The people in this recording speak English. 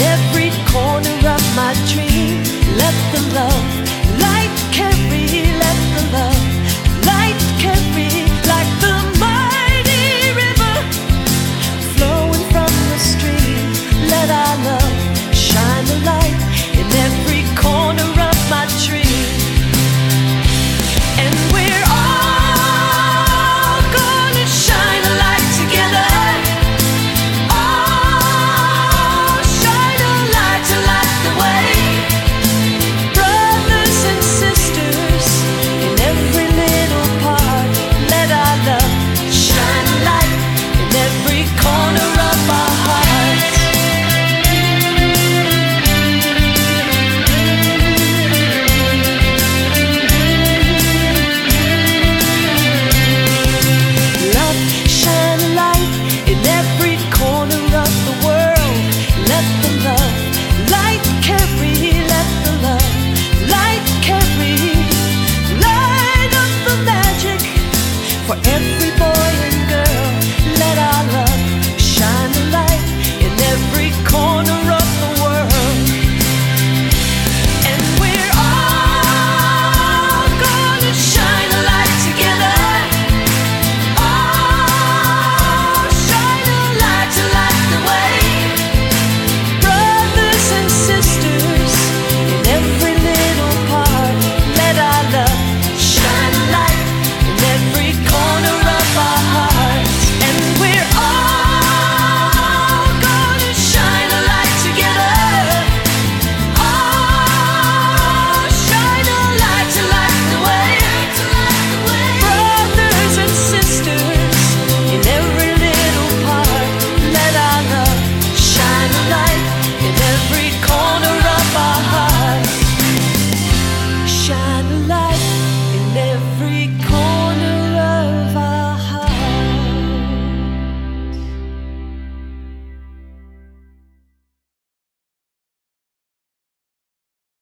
every corner of my dream. Let them love. for every